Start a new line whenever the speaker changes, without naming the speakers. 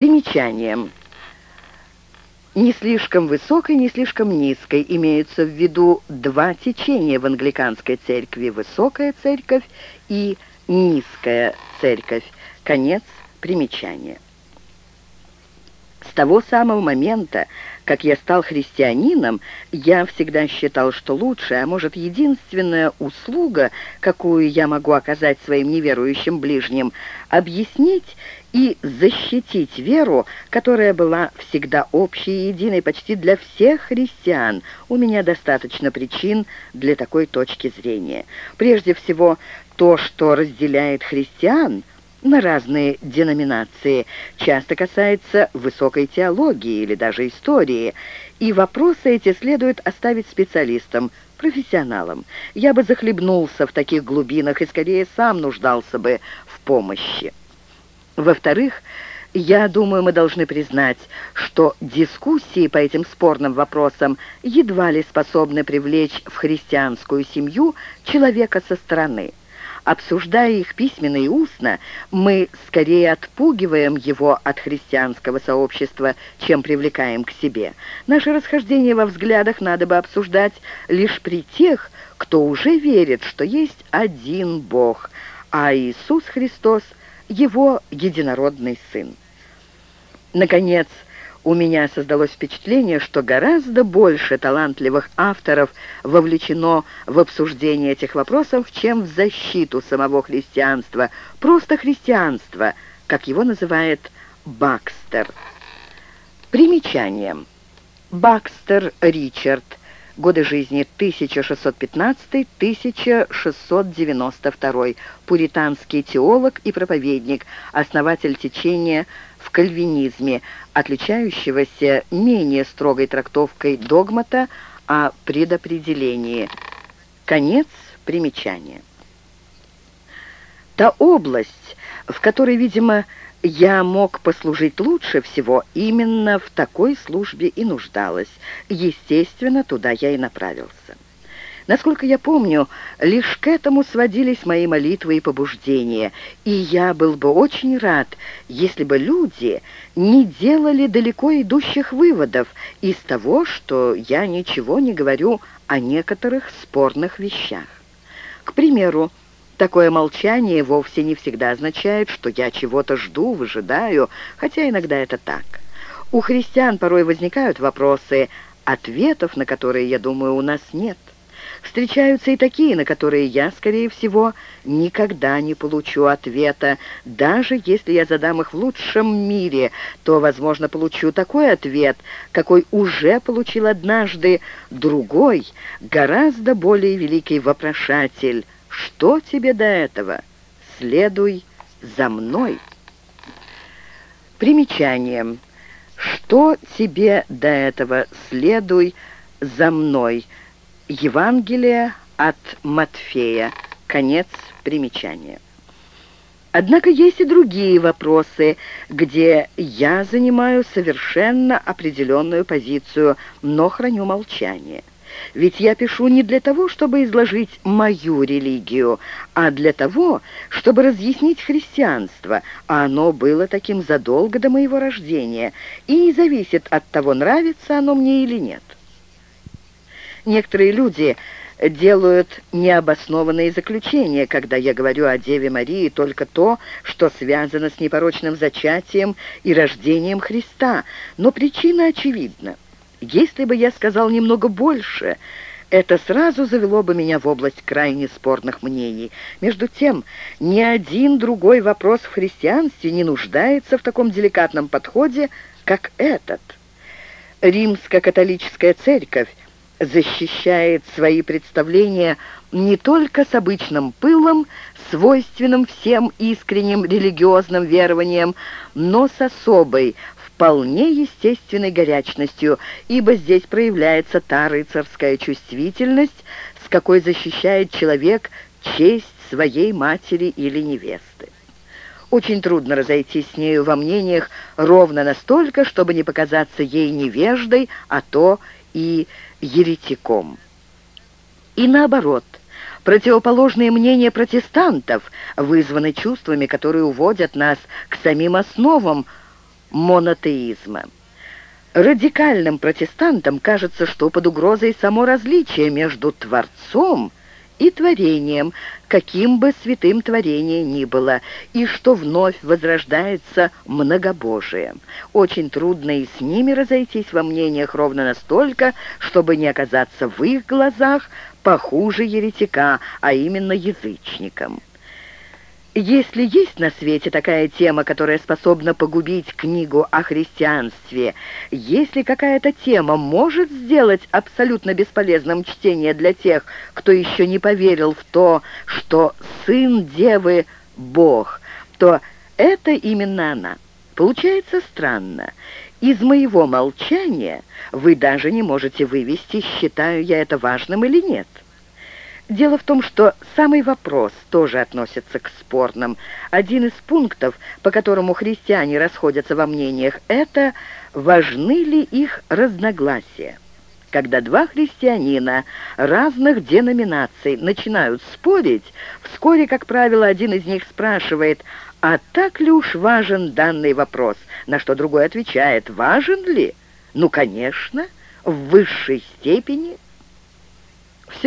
Примечанием. Не слишком высокой, не слишком низкой имеются в виду два течения в англиканской церкви – высокая церковь и низкая церковь. Конец примечания. С того самого момента, как я стал христианином, я всегда считал, что лучшая, а может, единственная услуга, какую я могу оказать своим неверующим ближним, объяснить и защитить веру, которая была всегда общей и единой почти для всех христиан. У меня достаточно причин для такой точки зрения. Прежде всего, то, что разделяет христиан – на разные деноминации, часто касается высокой теологии или даже истории, и вопросы эти следует оставить специалистам, профессионалам. Я бы захлебнулся в таких глубинах и скорее сам нуждался бы в помощи. Во-вторых, я думаю, мы должны признать, что дискуссии по этим спорным вопросам едва ли способны привлечь в христианскую семью человека со стороны. Обсуждая их письменно и устно, мы скорее отпугиваем его от христианского сообщества, чем привлекаем к себе. Наши расхождения во взглядах надо бы обсуждать лишь при тех, кто уже верит, что есть один Бог, а Иисус Христос – его единородный Сын. Наконец, у меня создалось впечатление, что гораздо больше талантливых авторов вовлечено в обсуждение этих вопросов, чем в защиту самого христианства, просто христианства, как его называет Бакстер. Примечание. Бакстер Ричард. Годы жизни 1615-1692. Пуританский теолог и проповедник, основатель течения кальвинизме, отличающегося менее строгой трактовкой догмата о предопределении. Конец примечания. Та область, в которой, видимо, я мог послужить лучше всего, именно в такой службе и нуждалась. Естественно, туда я и направился. Насколько я помню, лишь к этому сводились мои молитвы и побуждения, и я был бы очень рад, если бы люди не делали далеко идущих выводов из того, что я ничего не говорю о некоторых спорных вещах. К примеру, Такое молчание вовсе не всегда означает, что я чего-то жду, выжидаю, хотя иногда это так. У христиан порой возникают вопросы, ответов на которые, я думаю, у нас нет. Встречаются и такие, на которые я, скорее всего, никогда не получу ответа. Даже если я задам их в лучшем мире, то, возможно, получу такой ответ, какой уже получил однажды другой, гораздо более великий вопрошатель. Что тебе до этого? Следуй за мной. Примечание. Что тебе до этого? Следуй за мной. Евангелие от Матфея. Конец примечания. Однако есть и другие вопросы, где я занимаю совершенно определенную позицию, но храню молчание. Ведь я пишу не для того, чтобы изложить мою религию, а для того, чтобы разъяснить христианство, а оно было таким задолго до моего рождения, и не зависит от того, нравится оно мне или нет. Некоторые люди делают необоснованные заключения, когда я говорю о Деве Марии только то, что связано с непорочным зачатием и рождением Христа, но причина очевидна. Если бы я сказал немного больше, это сразу завело бы меня в область крайне спорных мнений. Между тем, ни один другой вопрос в христианстве не нуждается в таком деликатном подходе, как этот. Римско-католическая церковь защищает свои представления не только с обычным пылом, свойственным всем искренним религиозным верованиям, но с особой, вполне естественной горячностью, ибо здесь проявляется та рыцарская чувствительность, с какой защищает человек честь своей матери или невесты. Очень трудно разойтись с нею во мнениях ровно настолько, чтобы не показаться ей невеждой, а то и еретиком. И наоборот, противоположные мнения протестантов вызваны чувствами, которые уводят нас к самим основам монотеизма. Радикальным протестантам кажется, что под угрозой само различие между Творцом и творением, каким бы святым творение ни было, и что вновь возрождается многобожие. Очень трудно и с ними разойтись во мнениях ровно настолько, чтобы не оказаться в их глазах похуже еретика, а именно язычником. Если есть на свете такая тема, которая способна погубить книгу о христианстве, если какая-то тема может сделать абсолютно бесполезным чтение для тех, кто еще не поверил в то, что сын Девы — Бог, то это именно она. Получается странно. Из моего молчания вы даже не можете вывести, считаю я это важным или нет. Дело в том, что самый вопрос тоже относится к спорным. Один из пунктов, по которому христиане расходятся во мнениях, это важны ли их разногласия. Когда два христианина разных деноминаций начинают спорить, вскоре, как правило, один из них спрашивает, а так ли уж важен данный вопрос, на что другой отвечает, важен ли? Ну, конечно, в высшей степени –